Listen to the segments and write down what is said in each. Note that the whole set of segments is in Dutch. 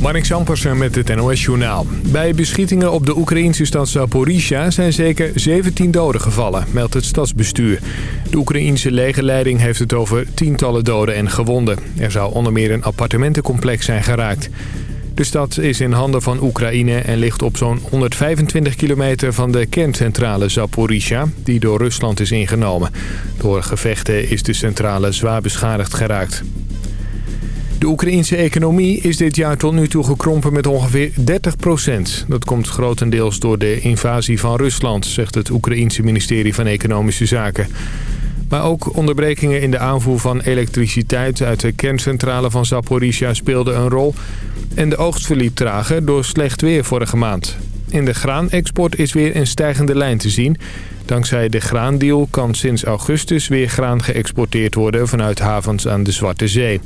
Marnik Zampersen met het NOS-journaal. Bij beschietingen op de Oekraïnse stad Zaporizhia zijn zeker 17 doden gevallen, meldt het stadsbestuur. De Oekraïense legerleiding heeft het over tientallen doden en gewonden. Er zou onder meer een appartementencomplex zijn geraakt. De stad is in handen van Oekraïne en ligt op zo'n 125 kilometer van de kerncentrale Zaporizhia, die door Rusland is ingenomen. Door gevechten is de centrale zwaar beschadigd geraakt. De Oekraïense economie is dit jaar tot nu toe gekrompen met ongeveer 30 procent. Dat komt grotendeels door de invasie van Rusland, zegt het Oekraïense ministerie van Economische Zaken. Maar ook onderbrekingen in de aanvoer van elektriciteit uit de kerncentrale van Zaporizhia speelden een rol. En de oogst verliep trager door slecht weer vorige maand. In de graanexport is weer een stijgende lijn te zien. Dankzij de graandeal kan sinds augustus weer graan geëxporteerd worden vanuit havens aan de Zwarte Zee.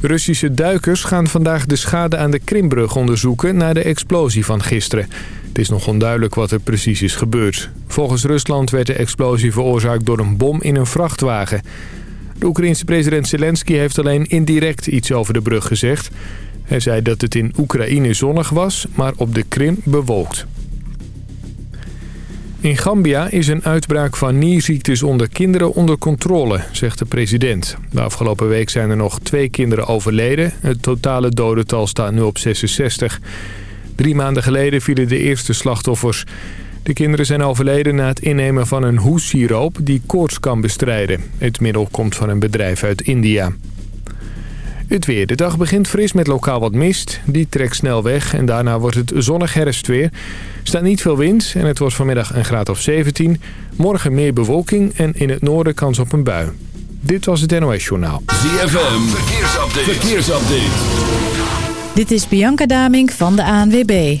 Russische duikers gaan vandaag de schade aan de Krimbrug onderzoeken na de explosie van gisteren. Het is nog onduidelijk wat er precies is gebeurd. Volgens Rusland werd de explosie veroorzaakt door een bom in een vrachtwagen. De Oekraïense president Zelensky heeft alleen indirect iets over de brug gezegd. Hij zei dat het in Oekraïne zonnig was, maar op de Krim bewolkt. In Gambia is een uitbraak van nierziektes onder kinderen onder controle, zegt de president. De afgelopen week zijn er nog twee kinderen overleden. Het totale dodental staat nu op 66. Drie maanden geleden vielen de eerste slachtoffers. De kinderen zijn overleden na het innemen van een hoessiroop die koorts kan bestrijden. Het middel komt van een bedrijf uit India. Het weer. De dag begint fris met lokaal wat mist. Die trekt snel weg en daarna wordt het zonnig herfstweer. Er staat niet veel wind en het wordt vanmiddag een graad of 17. Morgen meer bewolking en in het noorden kans op een bui. Dit was het NOS Journaal. ZFM. Verkeersupdate. Verkeersupdate. Dit is Bianca Damink van de ANWB.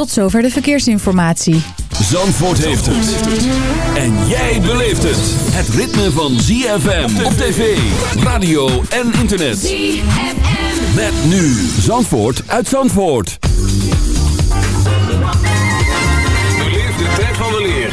Tot zover de verkeersinformatie. Zandvoort heeft het. En jij beleeft het. Het ritme van ZFM op tv, radio en internet. ZFM. Met nu Zandvoort uit Zandvoort. Beleef de tijd van de leer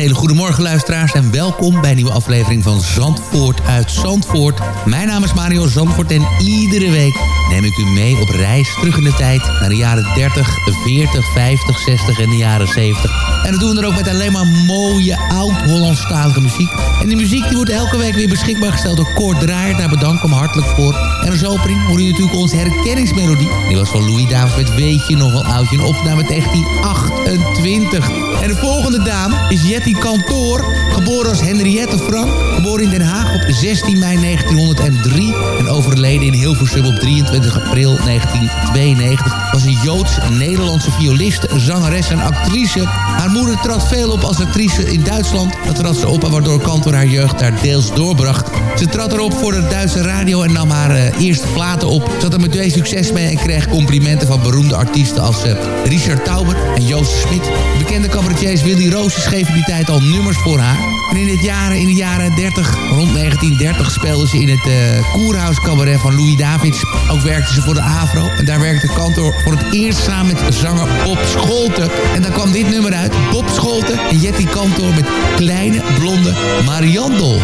Hele goede morgen luisteraars en welkom bij een nieuwe aflevering van Zandvoort uit Zandvoort. Mijn naam is Mario Zandvoort en iedere week neem ik u mee op reis terug in de tijd naar de jaren 30, 40, 50, 60 en de jaren 70. En dat doen we er ook met alleen maar mooie oud-Hollandstalige muziek. En die muziek die wordt elke week weer beschikbaar gesteld door Kort Draaier. Daar bedank ik hem hartelijk voor. En als opening hoor je natuurlijk onze herkenningsmelodie. Die was van Louis David Weet je nog wel oudje. Een opname 1928. En de volgende dame is Jetty Kantoor. Geboren als Henriette Frank. Geboren in Den Haag op 16 mei 1903. En overleden in Hilversum op 23 april 1992. Was een Joods-Nederlandse violiste, zangeres en actrice. Haar moeder trad veel op als actrice in Duitsland. Dat trad ze op en waardoor Kantor haar jeugd daar deels doorbracht. Ze trad erop voor de Duitse radio en nam haar uh, eerste platen op. Had er meteen succes mee en kreeg complimenten van beroemde artiesten als uh, Richard Tauber en Joost Smit. Bekende cabaretiers Willy Roos schreven die tijd al nummers voor haar. En in, het jaren, in de jaren 30, rond 1930, speelde ze in het uh, Koerhuis cabaret van Louis Davids. Ook werkte ze voor de AVRO. En daar werkte Kantor voor het eerst samen met zanger Bob Scholten. En daar kwam dit nummer uit. Bob Scholten en Jetty Kantor met Kleine Blonde Mariandel.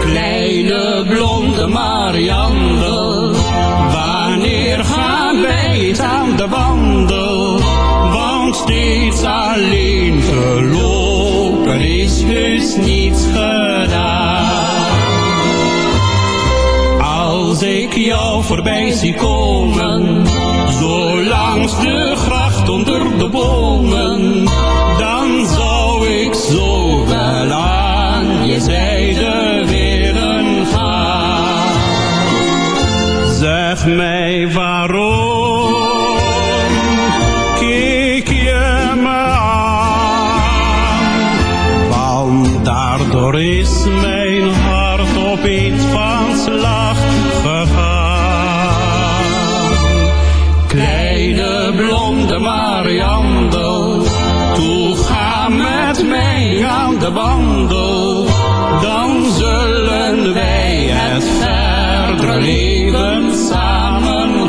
Kleine blonde Mariandel, wanneer gaan wij aan de wandel? Want steeds alleen gelopen is dus niets gedaan. Als ik jou voorbij zie komen, zo langs de gracht onder de bomen, dan zou ik zo wel aan je zijde willen gaan. Zeg mij waarom leven samen.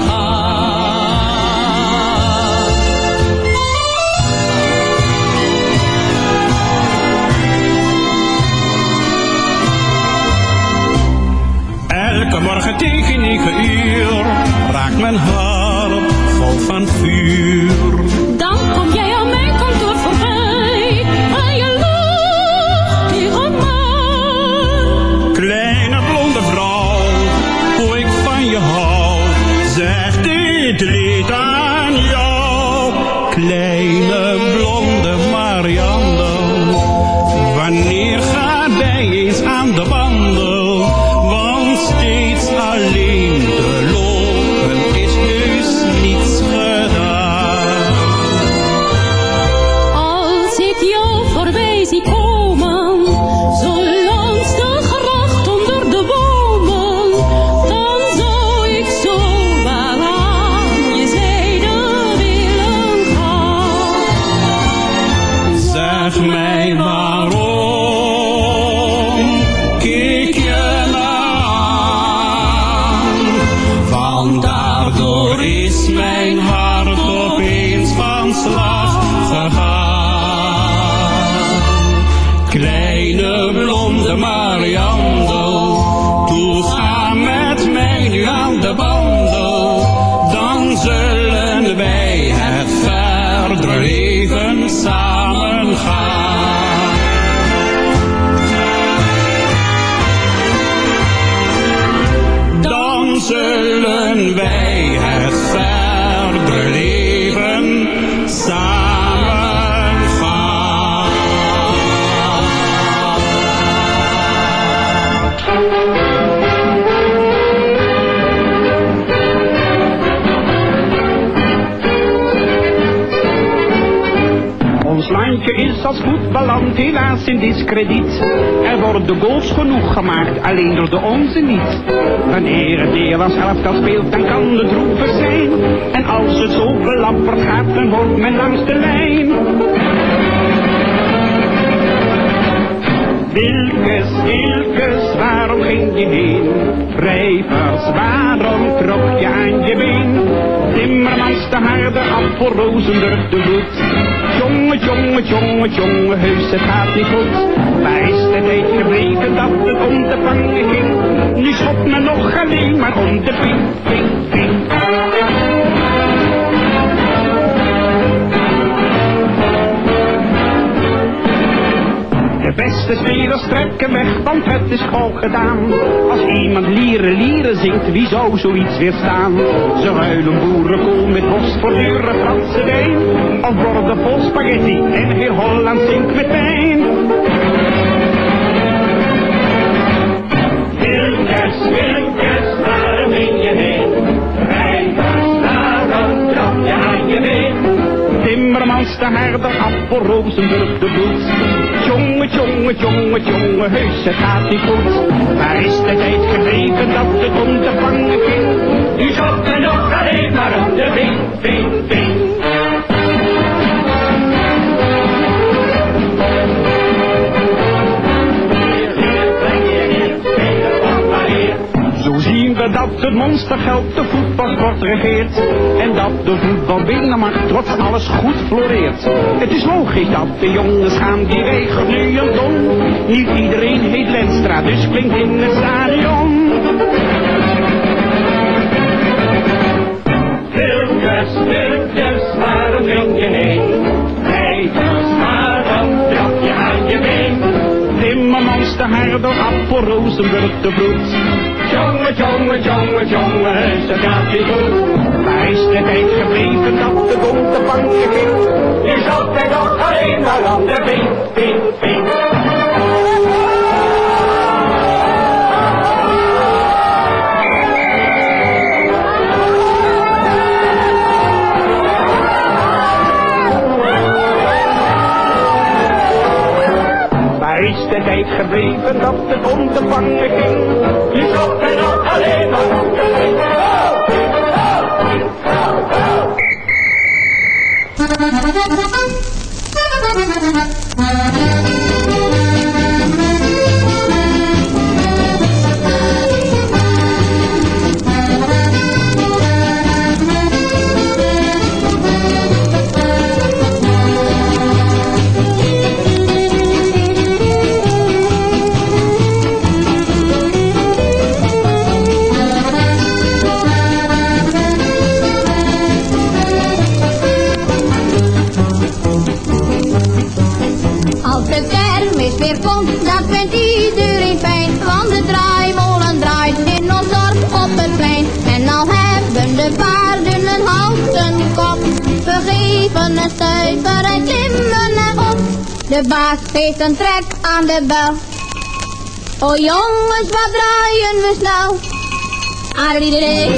Elke morgen tegen negen uur raakt mijn hart houdt van vuur. Slag gegaan. Kleine blonde Mariandel, toe ga met mij nu aan de wandel. Dan zullen wij het verdere leven samen landje is als voetballand helaas in discrediet. Er worden goals genoeg gemaakt, alleen door de onze niet. Wanneer het Nederlands elftal speelt, dan kan het droevig zijn. En als het zo belamperd gaat, dan wordt men langs de lijn. Wilkes, Wilkes, waarom ging je heen? Rijvers, waarom trok je aan je been? Timmermans de harde appel, Rozenburg de voet. Jongen, jongen, jongen, jongen, heus het gaat niet goed. Waar is de tijd gebleven dat het om te vangen ging? Nu schopt men nog alleen maar om de ping, ping, ping. Beste spelers trekken weg, want het is gauw gedaan. Als iemand lieren lieren zingt, wie zou zoiets weerstaan? Ze ruilen boerenkool met worst voor dure Franse wijn. Of worden vol spaghetti en heel Holland zingt met pijn. De herder, Appel, Rozenburg de boet. Jongen, jongen, jongen, jongen, heus, het gaat niet goed. Waar is de tijd gebleven dat het om te vangen ging? Nu schopt men nog alleen maar de ving, ving, ving. Dat het monstergeld de voetbalsport regeert. En dat de voetbalbinnenmacht trots alles goed floreert. Het is logisch dat de jongens gaan die wegen nu een ton. Niet iedereen heet Lenstra, dus klinkt in het stadion. Wilkes, Wilkes, waarom ging je heen? De herder, Appel, Rozenburg de vloed. Jongen, jongen, jongen, jongen, heus, dat gaat niet goed. Waar is de tijd gebleven dat de bond te vangen ging? Nu zat hij nog alleen maar aan de ping, ping, ping. de tijd gebleven dat de om te vangen ging. Je zocht er nog alleen maar om te zingen. Oh, oh, oh, geeft een trek aan de bel. O jongens, wat draaien we snel? Aardiedee,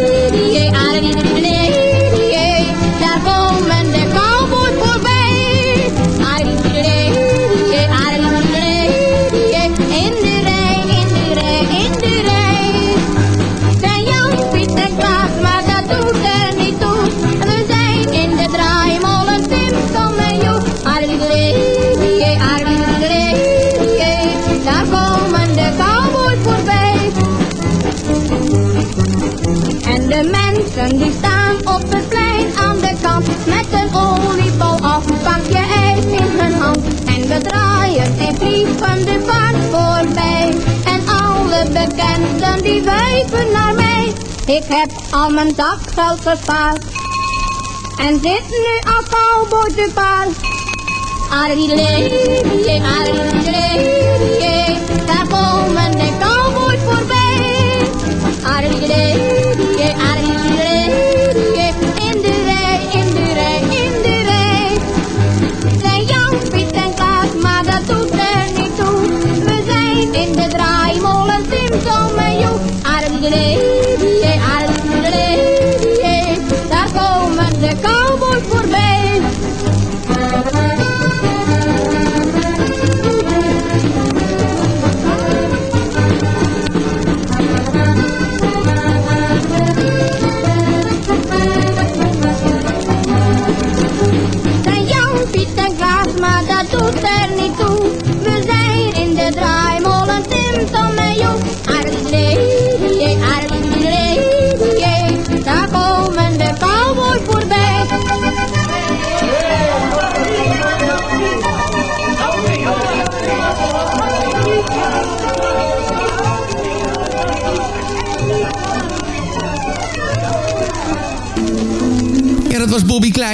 een oliebol of een pakje ijs in hun hand. En we draaien en vliegen de vaart voorbij. En alle bekenden die wuiven naar mij. Ik heb al mijn zakgeld gespaard. En zit nu als cowboy te paard. Aardiedee, aardiedee, daar komen de cowboys voorbij. Aardiedee,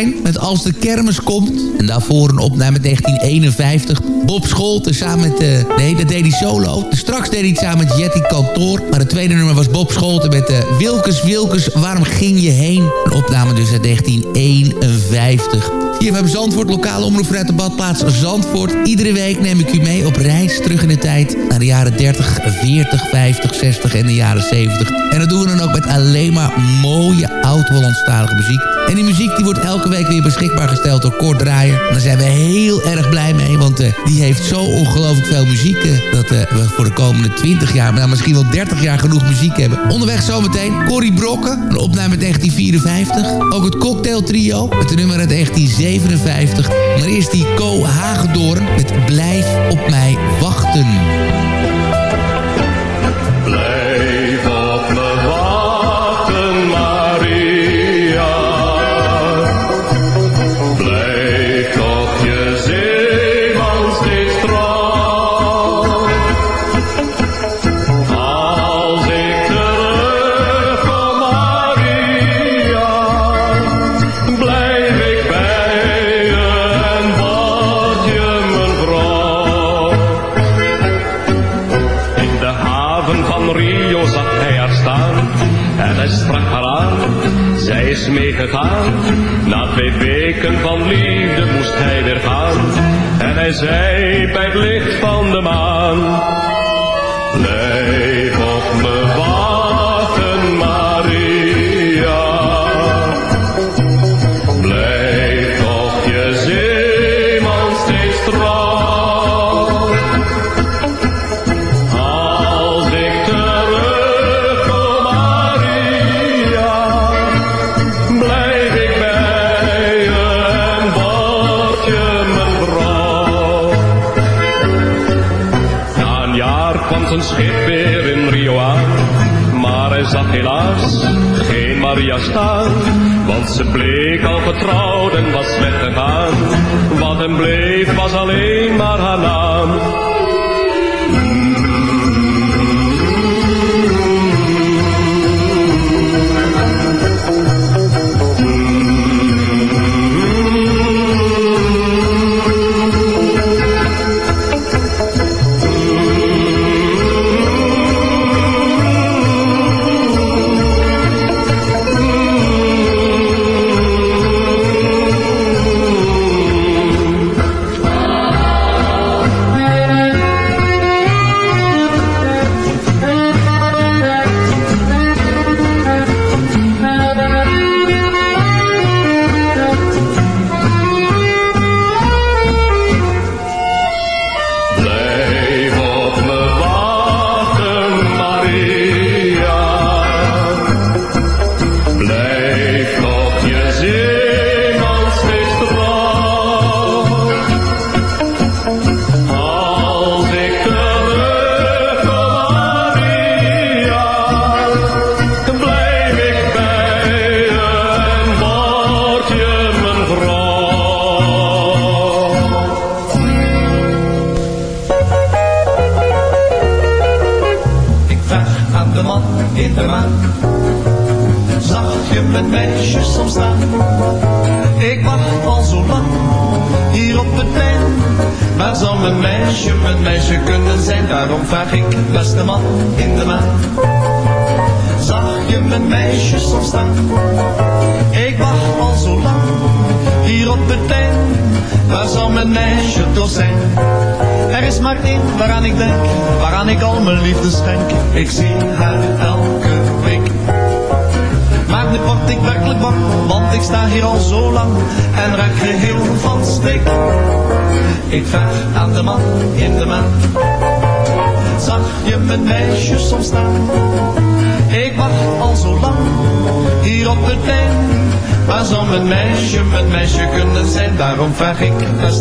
Met Als de Kermis komt. En daarvoor een opname 1951. Bob Scholte samen met... eh nee, dat deed hij solo. Straks deed hij het samen met Jetty Kantoor. Maar het tweede nummer was Bob Scholte met uh, Wilkes Wilkes, waarom ging je heen? Een opname dus uit 1951. Hier hebben Zandvoort, lokale omroep de badplaats Zandvoort. Iedere week neem ik u mee op reis terug in de tijd... naar de jaren 30, 40, 50, 60 en de jaren 70. En dat doen we dan ook met alleen maar mooie oud-Hollandstalige muziek. En die muziek die wordt elke week weer beschikbaar gesteld door Kort Draaier. Daar zijn we heel erg blij mee, want uh, die heeft zo ongelooflijk veel muziek... Uh, dat uh, we voor de komende 20 jaar, maar misschien wel 30 jaar genoeg muziek hebben. Onderweg zometeen Corrie Brokken, een opname uit 1954. Ook het Cocktail Trio, met de nummer uit 1957. Maar eerst die Co Hagedoorn met Blijf op mij wachten. Ze bleek al getrouwd en was weggegaan. Wat hem bleef was alleen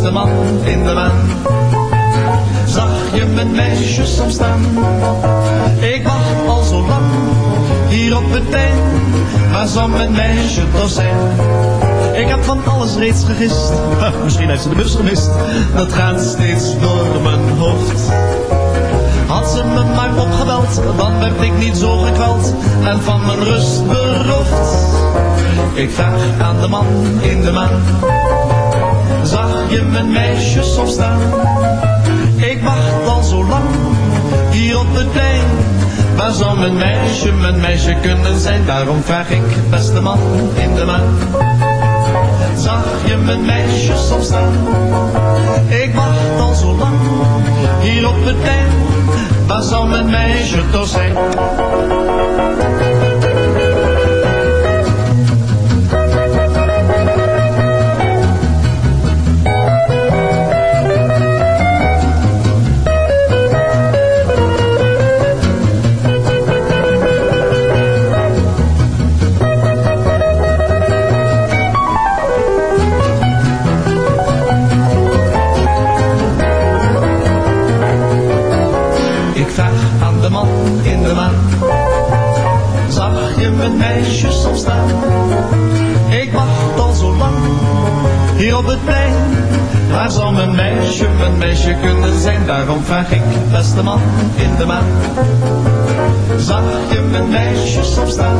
beste man in de maan. Zag je mijn meisje soms staan? Ik wacht al zo lang hier op het plein. Waar zou mijn meisje toch zijn? Ik heb van alles reeds gegist. Misschien heeft ze de bus gemist. Dat gaat steeds door mijn hoofd. Had ze me maar opgebeld, dan werd ik niet zo gekweld en van mijn rust beroofd. Ik vraag aan de man in de maan, zag je mijn meisje soms staan? Ik wacht al zo lang, hier op het plein. Waar zou mijn meisje, mijn meisje kunnen zijn? Daarom vraag ik, beste man in de maan. Zag je mijn meisje soms staan? Ik wacht al zo lang, hier op het plein. Waar zou mijn meisje toch zijn? Waar zou mijn meisje, mijn meisje kunnen zijn? Daarom vraag ik, beste man in de maan. Zag je mijn meisje soms staan?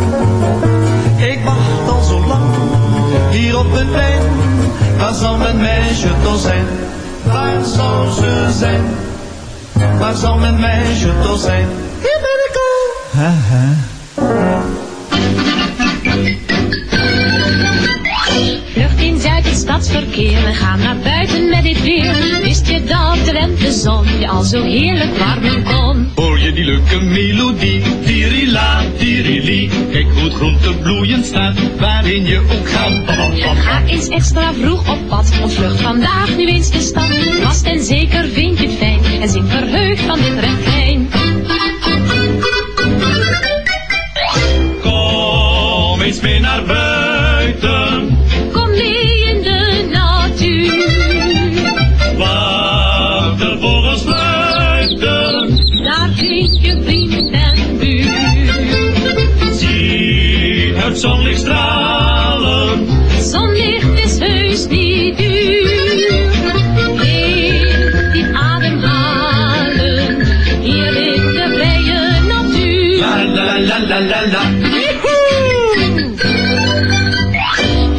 Ik wacht al zo lang hier op het plein. Waar zou mijn meisje toch zijn? Waar zou ze zijn? Waar zal mijn meisje toch zijn? Hier ben ik al. Stadsverkeer, we gaan naar buiten met dit weer. Wist je dat de lentezon je al zo heerlijk warmen kon? Hoor je die leuke melodie? Tirila, tirili. Kijk hoe het groente bloeiend staat, waarin je ook gaat. Ga eens extra vroeg op pad, of vlucht vandaag nu eens de stad. Vast en zeker vind je het fijn, en zing verheugd van dit refrein. Zonlicht stralen, Zonlicht is heus niet duur. Neem die ademhalen, hier in de vrije natuur. la la la la la la.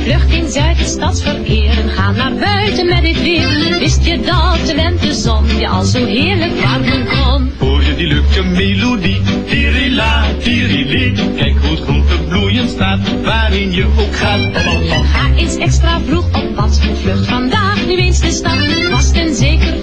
Vlucht in Zuid, het stadsverkeer en ga naar buiten met dit weer. Wist je dat de lentezon je al zo heerlijk warmen kon? Hoor je die leuke melodie? Tirila, tirili. Waarin je ook gaat. Ga eens extra vroeg op pad, vlucht vandaag nu eens de stad. Vast en zeker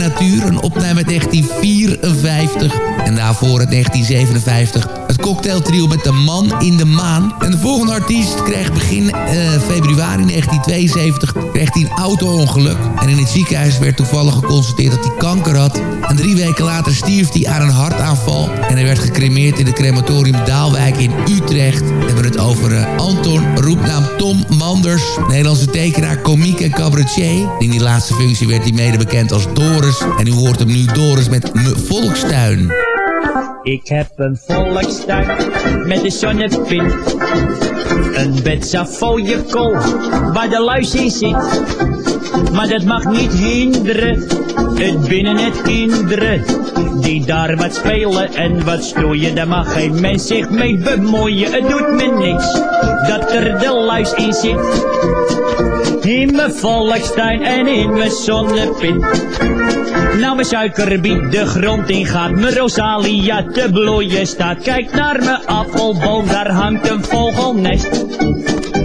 Natuur. Een opname uit 1954. En daarvoor het 1957 het cocktailtrio met De Man in de Maan. En de volgende artiest kreeg begin eh, februari 1972 kreeg een auto-ongeluk. En in het ziekenhuis werd toevallig geconstateerd dat hij kanker had. En drie weken later stierf hij aan een hartaanval. En hij werd gecremeerd in het crematorium Daalwijk in Utrecht. We hebben het over uh, Anton, roepnaam Tom Manders. Nederlandse tekenaar, komiek en cabaretier. In die laatste functie werd hij mede bekend als Doris. En u hoort hem nu Doris met Me Volkstuin. Ik heb een volkstuin met een zonnepin. Een bed kool waar de luis in zit. Maar dat mag niet hinderen, het binnen het kinderen. Die daar wat spelen en wat stoeien, daar mag geen mens zich mee bemoeien. Het doet me niks dat er de luis in zit. In mijn volkstuin en in mijn zonnepin. Nou mijn suikerbiet de grond in gaat, mijn rosalia te bloeien staat. Kijk naar mijn appelboom, daar hangt een vogelnest.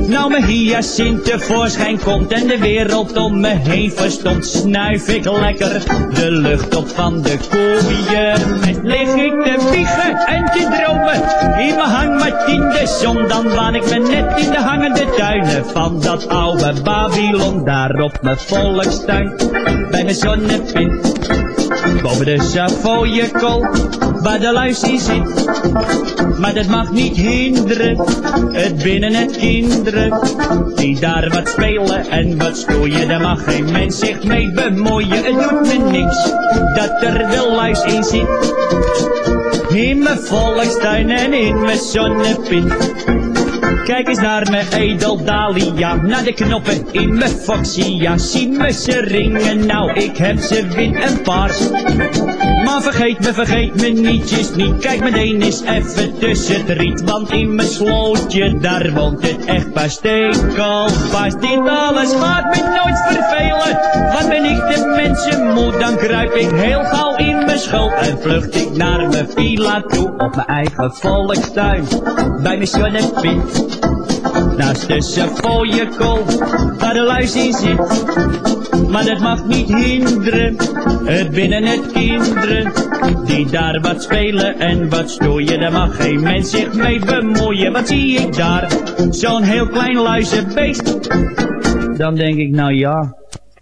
Nou mijn hyacint tevoorschijn komt en de wereld om me heen verstomt, snuif ik lekker de lucht op van de koeien. Met lig ik te wiegen en te dromen, in mijn hangmat in de zon, dan waan ik me net in de hangende tuinen van dat oude Babylon, daar op mijn volkstuin, bij mijn zonnepin. Boven de Savoyekool, waar de luis in zit. Maar dat mag niet hinderen, het binnen het kinderen. Die daar wat spelen en wat stoeien, daar mag geen mens zich mee bemoeien. Het doet me niks, dat er de luis in zit. In mijn volkstuin en in mijn zonnepin. Kijk eens naar mijn edeldalia, naar de knoppen in mijn foxia. Zie me ze ringen, nou ik heb ze wit en paars. Maar vergeet me, vergeet me nietjes niet. Kijk meteen eens even tussen het riet. Want in mijn slootje, daar woont het echt paar stekelpaars. Dit alles gaat me nooit vervelen. Wat ben ik de mensen moe, dan kruip ik heel gauw in mijn schuld. En vlucht ik naar mijn villa toe, op mijn eigen volkstuin. Bij mijn zonnepin. Naast de Savoyekool, waar de luis in zit. Maar dat mag niet hinderen, het binnen het kinderen. Die daar wat spelen en wat stoeien, daar mag geen mens zich mee bemoeien. Wat zie ik daar, zo'n heel klein luizenbeest. Dan denk ik, nou ja,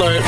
U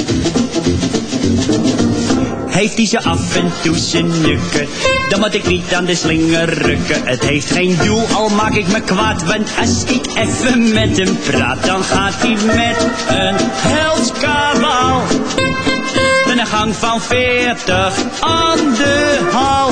Heeft hij ze af en toe zijn nukken, dan moet ik niet aan de slinger rukken. Het heeft geen doel, al maak ik me kwaad, want als ik even met hem praat, dan gaat hij met een helskabaal. Met een gang van veertig aan de hal.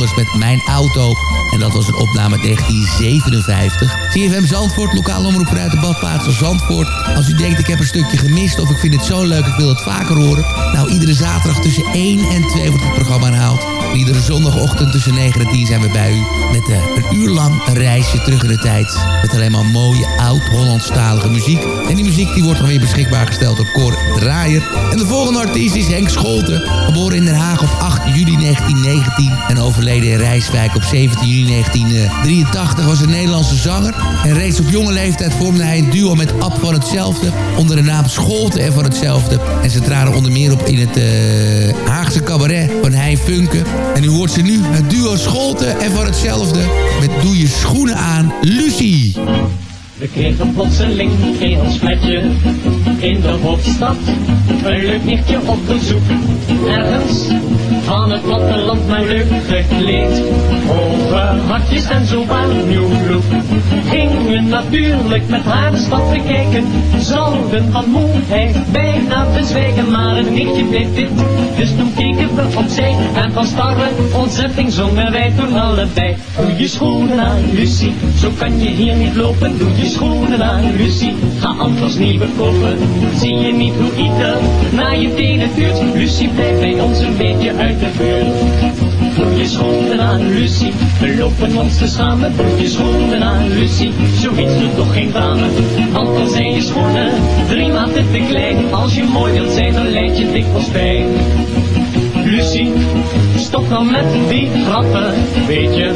Met Mijn Auto. En dat was een opname 1957. CFM Zandvoort, lokale omroep uit de badplaats Zandvoort. Als u denkt ik heb een stukje gemist of ik vind het zo leuk, ik wil het vaker horen. Nou, iedere zaterdag tussen 1 en 2 wordt het programma herhaald. Iedere zondagochtend tussen 9 en 10 zijn we bij u. Met uh, een uur lang een reisje terug in de tijd. Met alleen maar mooie oud-Hollandstalige muziek. En die muziek die wordt dan weer beschikbaar gesteld door Cor Draaier. En de volgende artiest is Henk Scholten. Geboren in Den Haag op 8 juli 1919. En overleden in Rijswijk op 17 juli 1983 was een Nederlandse zanger. En reeds op jonge leeftijd vormde hij een duo met Ab van Hetzelfde. Onder de naam Scholten en van Hetzelfde. En ze traden onder meer op in het uh, Haagse cabaret van Hein Funke. En u hoort ze nu, het duo Scholten en van Hetzelfde. Met Doe je schoenen aan, Lucie. We kregen plotseling in ons in de hoofdstad een leuk nichtje op bezoek. Ergens van het platteland maar leuk gekleed. Hoge hartjes en zo nieuw look. Gingen natuurlijk met haar de stad bekijken. Zouden van moeheid bijna bezwijken, maar een nichtje bleef dit. Dus toen keken we opzij en van starre ontzetting zongen wij toen allebei. Doe je schoenen aan, Lucie, zo kan je hier niet lopen. Doe je schoenen aan, Lucie, ga anders nieuwe kopen. Zie je niet hoe ieder naar je tenen vuurt? Lucie, blijf bij ons een beetje uit buurt. Doe je schoenen aan, Lucie, we lopen ons te samen. Doe je schoenen aan, Lucie, zoiets doet toch geen dame. Want dan zijn je schoenen drie maanden te klein. Als je mooi wilt zijn, dan leid je dikwijls pijn. Stop dan met die grappen, weet je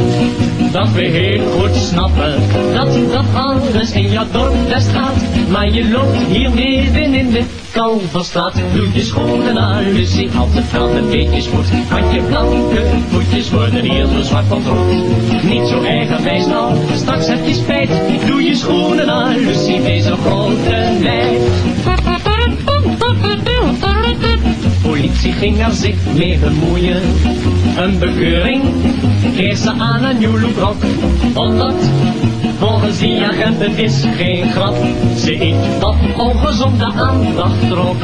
dat we heel goed snappen dat dat alles in jouw dorp best gaat. Maar je loopt hier midden in de Kalverstraat. Doe je schoenen aan, Lucie, altijd gaat een beetje spoed. Want je blanke voetjes worden hier zo zwart van rood. Niet zo eigenwijs nou, straks heb je spijt. Doe je schoenen aan, Lucie, wees een grote meid politie ging er zich mee bemoeien. Een bekeuring kreeg ze aan een nieuw rok, omdat volgens die agent het is geen grap. Ze iets dat ongezonde aandacht trok.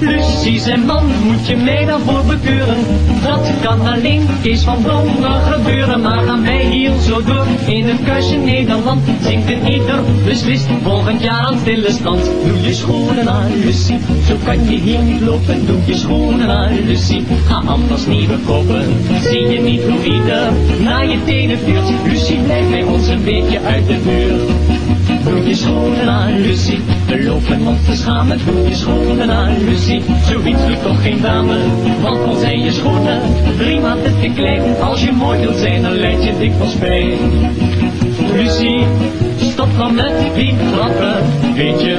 Lucie zijn man, moet je mij daarvoor bekeuren? Dat kan alleen Kees van Dongen gebeuren, maar gaan wij hier zo door in het kuisje Nederland zingt een ieder beslist volgend jaar aan stille stand. Doe je schoenen aan, Lucie, zo kan je hier niet lopen. Doe je schoenen aan, Lucie, ga anders nieuwe kopen. Zie je niet hoe ieder naar je tenen vuurt? Lucie, blijf bij ons een beetje uit de buurt. Doe je schoenen aan, Lucie, we lopen schamen. Doe je schoenen aan, Lucie, zoiets doet toch geen dame. Want dan zijn je schoenen drie maanden te klein. Als je mooi wilt zijn, dan leid je dikwijls pijn. Lucie, stop dan met die grappen, weet je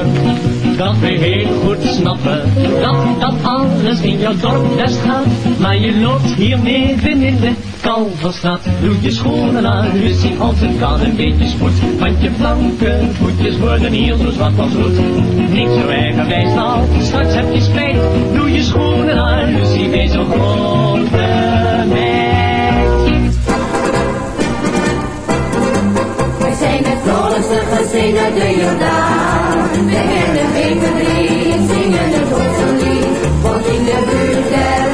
dat we heel goed snappen dat dat alles in jouw dorp best gaat. Maar je loopt hier midden in de Kalverstraat. Doe je schoenen aan, Lucie, als het kan een beetje spoed. Want je blanke voetjes worden hier zo zwart als roet. Niet zo eigenwijs nou, straks heb je spijt. Doe je schoenen aan, Lucie, wees een grote gezin uit de Jordaan. We kennen wekendrie, zingen het onze lied. Want in de buurt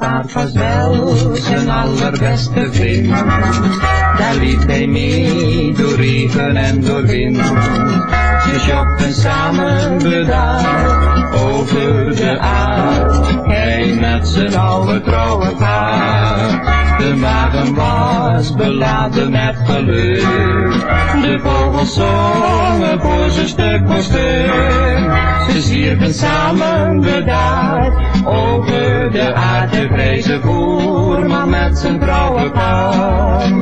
paard was wel zijn allerbeste vriend. Daar liep hij mee door regen en door wind. Ze sjokten samen bedaard over de aard. Hij met zijn oude trouwe paard. De wagen was beladen met geluk. De vogels zongen voor zijn stuk voor stuk. Ze zwierven samen bedaard over de aarde vrezen voerman met zijn trouwe paard.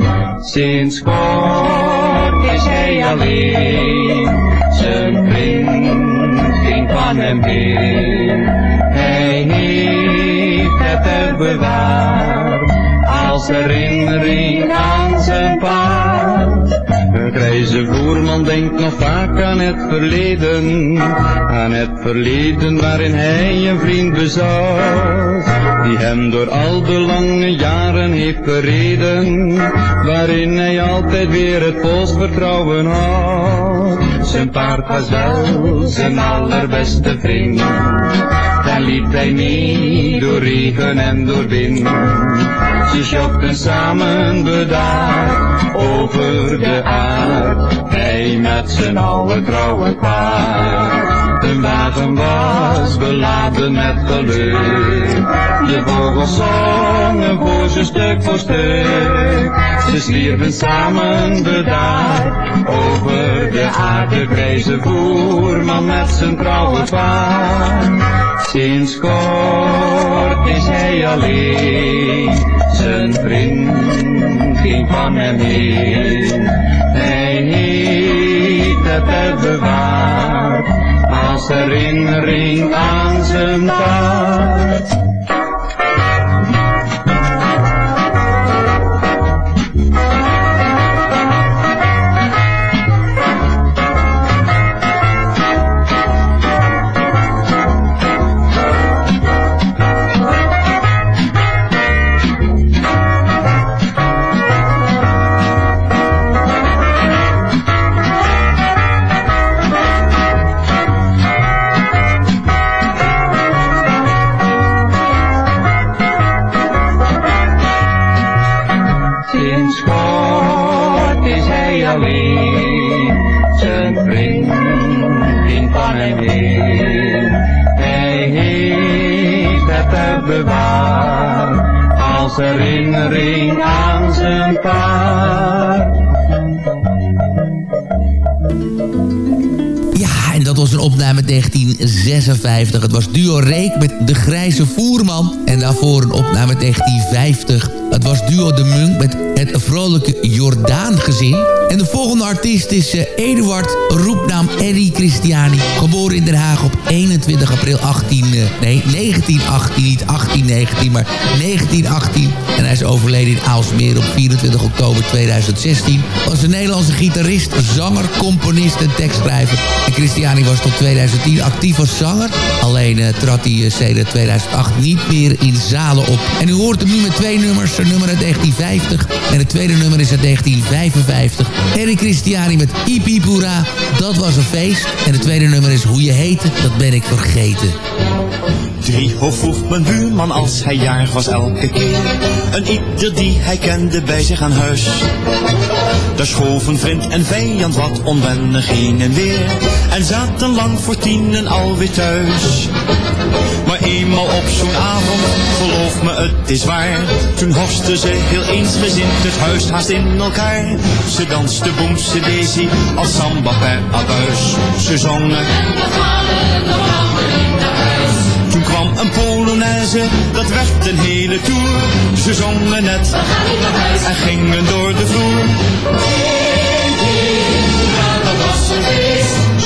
Sinds kort is hij alleen, zijn vriend ging van hem heen. Hij heeft het bewaard als herinnering aan zijn paard. Een grijze voerman denkt nog vaak aan het verleden, aan het verleden waarin hij een vriend bezat, die hem door al de lange jaren heeft gereden, waarin hij altijd weer het volst vertrouwen had. Zijn paard was wel zijn allerbeste vriend, daar liep hij mee door regen en door wind. Ze sjokten samen bedaard over de aard, hij met zijn oude trouwe paard. De wagen was beladen met geluk, de vogels zongen voor ze stuk voor stuk. Ze slierven samen bedaard over de aarde, grijze voerman met zijn trouwe paard. Sinds kort is hij alleen, zijn vriend ging van hem heen. Hij heeft het bewaard, als herinnering aan zijn taart. Dat was een opname 1956. Het was Duo Reek met De Grijze Voerman. En daarvoor een opname 1950. Het was Duo De Munk met Het Vrolijke Jordaan-gezin. En de volgende artiest is eh, Eduard, roepnaam Eddie Christiani. Geboren in Den Haag op 21 april 18... eh, nee, 1918, niet 1819, maar 1918. En hij is overleden in Aalsmeer op 24 oktober 2016. Was een Nederlandse gitarist, zanger, componist en tekstschrijver. En Christiani was tot 2010 actief als zanger. Alleen eh, trad hij uh, sedert 2008 niet meer in zalen op. En u hoort hem nu met twee nummers. Een nummer uit 1950 en het tweede nummer is uit 1955. Harry Christiani met Hippie Pura, dat was een feest. En het tweede nummer is Hoe je heette, dat ben ik vergeten. Driehof vroeg mijn buurman als hij jarig was elke keer. Een ieder die hij kende bij zich aan huis. Daar schoven vriend en vijand wat onwennig heen en weer. En zaten lang voor tienen alweer thuis. Maar eenmaal op zo'n avond, geloof me het is waar. Toen horsten ze heel eensgezind het huis haast in elkaar. Ze danste boemse daisy als samba per abuis. Ze zongen. En we gaan toen kwam een Polonaise, dat werd een hele tour. Ze zongen net en gingen door de vloer.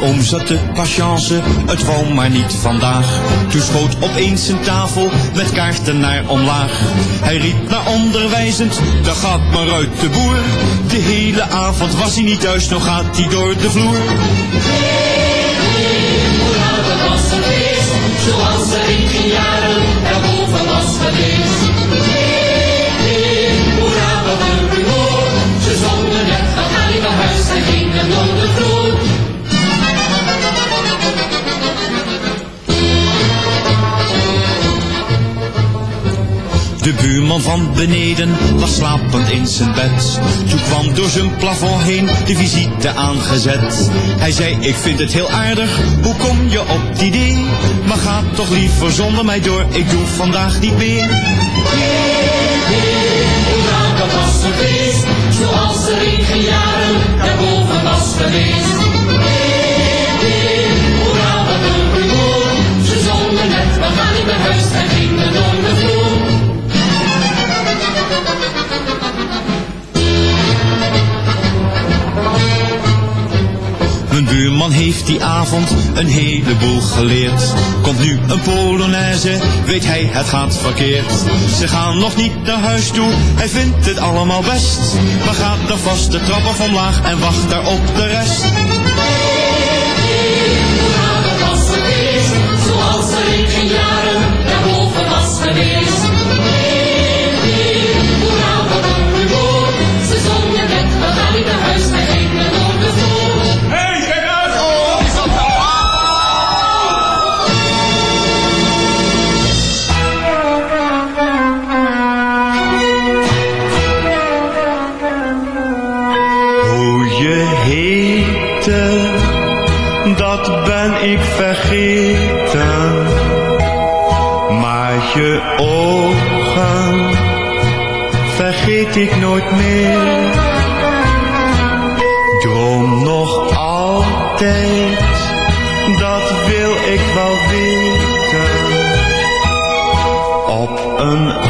De patience, het wou maar niet vandaag. Toen schoot opeens zijn tafel met kaarten naar omlaag. Hij riep naar onderwijzend, daar gaat maar uit de boer. De hele avond was hij niet thuis, nog gaat hij door de vloer. Zoals er in tien jaren daarboven was geweest. Hoe wat een rumoer, ze zongen net, dan ga je naar huis en gingen door de vloer. De buurman van beneden was slapend in zijn bed. Toen kwam door zijn plafond heen de visite aangezet. Hij zei, ik vind het heel aardig, hoe kom je op die idee? Maar ga toch liever zonder mij door, ik doe vandaag niet meer. Hoe dat was zoals er in geen jaren daarboven was geweest. Hoera, wat een rumoer, ze zongen net, we gaan niet naar huis en buurman heeft die avond een heleboel geleerd. Komt nu een Polonaise, weet hij het gaat verkeerd. Ze gaan nog niet naar huis toe, hij vindt het allemaal best. Maar gaat vast de trap af omlaag en wacht daar op de rest. Je heette, dat ben ik vergeten. Maar je ogen vergeet ik nooit meer. Droom nog altijd, dat wil ik wel weten. Op een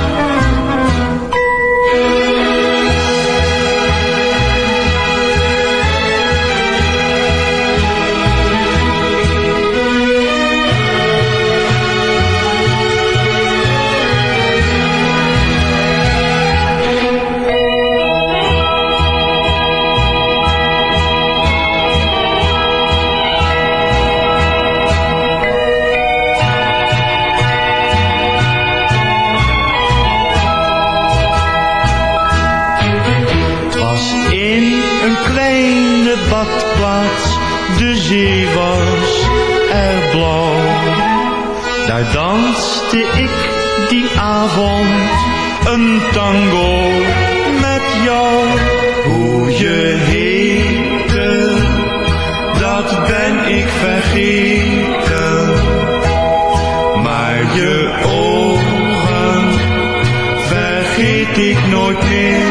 Tango met jou. Hoe je heette, dat ben ik vergeten. Maar je ogen vergeet ik nooit meer.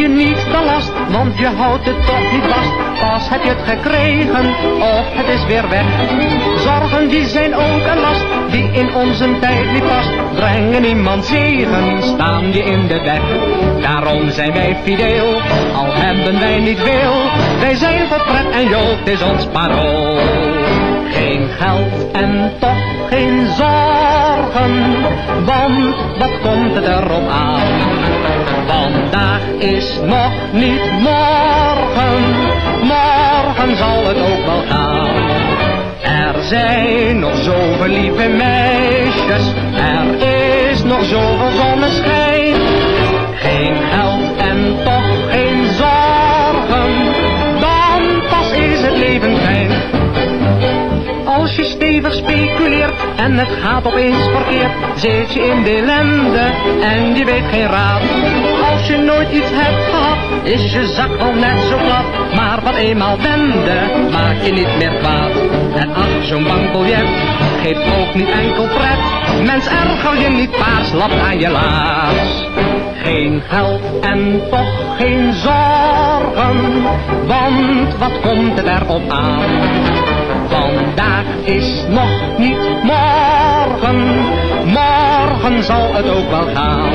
je niet de last, want je houdt het toch niet vast. Pas heb je het gekregen, of het is weer weg. Zorgen die zijn ook een last, die in onze tijd niet past. Brengen iemand zegen, staan je in de weg. Daarom zijn wij fideel, al hebben wij niet veel. Wij zijn voor en jood, is ons parool. Geen geld en toch geen zorgen, want wat komt het erop aan? Vandaag is nog niet morgen, morgen zal het ook wel gaan. Zijn nog zoveel lieve meisjes, er is nog zoveel zonneschijn. Geen geld speculeert en het gaat opeens verkeerd, zit je in de ellende en je weet geen raad. Als je nooit iets hebt gehad, is je zak al net zo plat. Maar wat eenmaal wende, maakt je niet meer kwaad. En ach, zo'n bankbiljet geeft ook niet enkel pret. Mens erger je niet paars, lap aan je laars. Geen geld en toch geen zorgen, want wat komt het erop aan? Vandaag is nog niet morgen, morgen zal het ook wel gaan.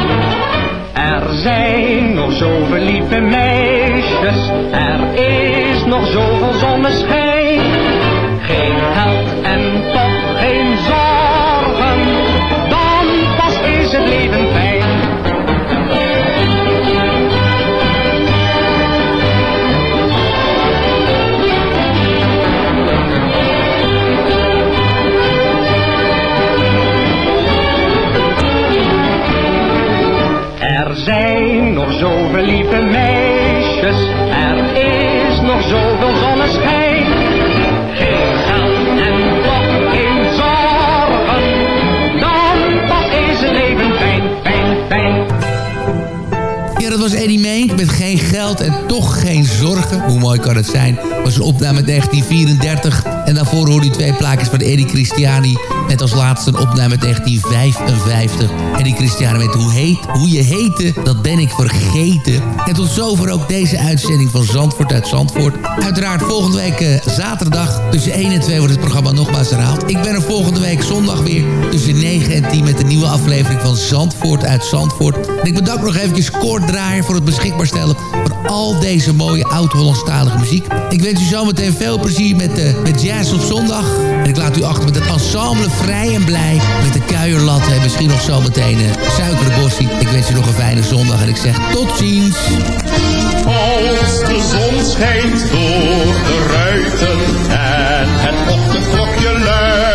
Er zijn nog zoveel lieve meisjes, er is nog zoveel zonneschijn. Geen geld en zijn nog zoveel lieve meisjes, er is nog zoveel zonneschijn. Geen geld en toch geen zorgen, dan pas is het leven fijn, fijn, fijn. Ja, dat was Eddie Meenk met geen geld en toch geen zorgen. Hoe mooi kan het zijn? was een opname uit 1934 En daarvoor hoorde u twee plaatjes van Eddie Christiani. Met als laatste een opname uit 1955. Eddie Christiani met hoe, heet, hoe je heette, dat ben ik vergeten. En tot zover ook deze uitzending van Zandvoort uit Zandvoort. Uiteraard volgende week uh, zaterdag tussen 1 en 2 wordt het programma nogmaals herhaald. Ik ben er volgende week zondag weer tussen 9 en 10 met een nieuwe aflevering van Zandvoort uit Zandvoort. En ik bedank nog eventjes Kort Draaier voor het beschikbaar stellen al deze mooie oud-Hollandstalige muziek. Ik wens u zometeen veel plezier met, uh, met Jazz op zondag. En ik laat u achter met het ensemble Vrij en Blij. Met de kuierlat en misschien nog zometeen uh, Suikerbossie. Ik wens u nog een fijne zondag en ik zeg tot ziens. Als de zon schijnt door de ruiten en het ochtendklokje luidt,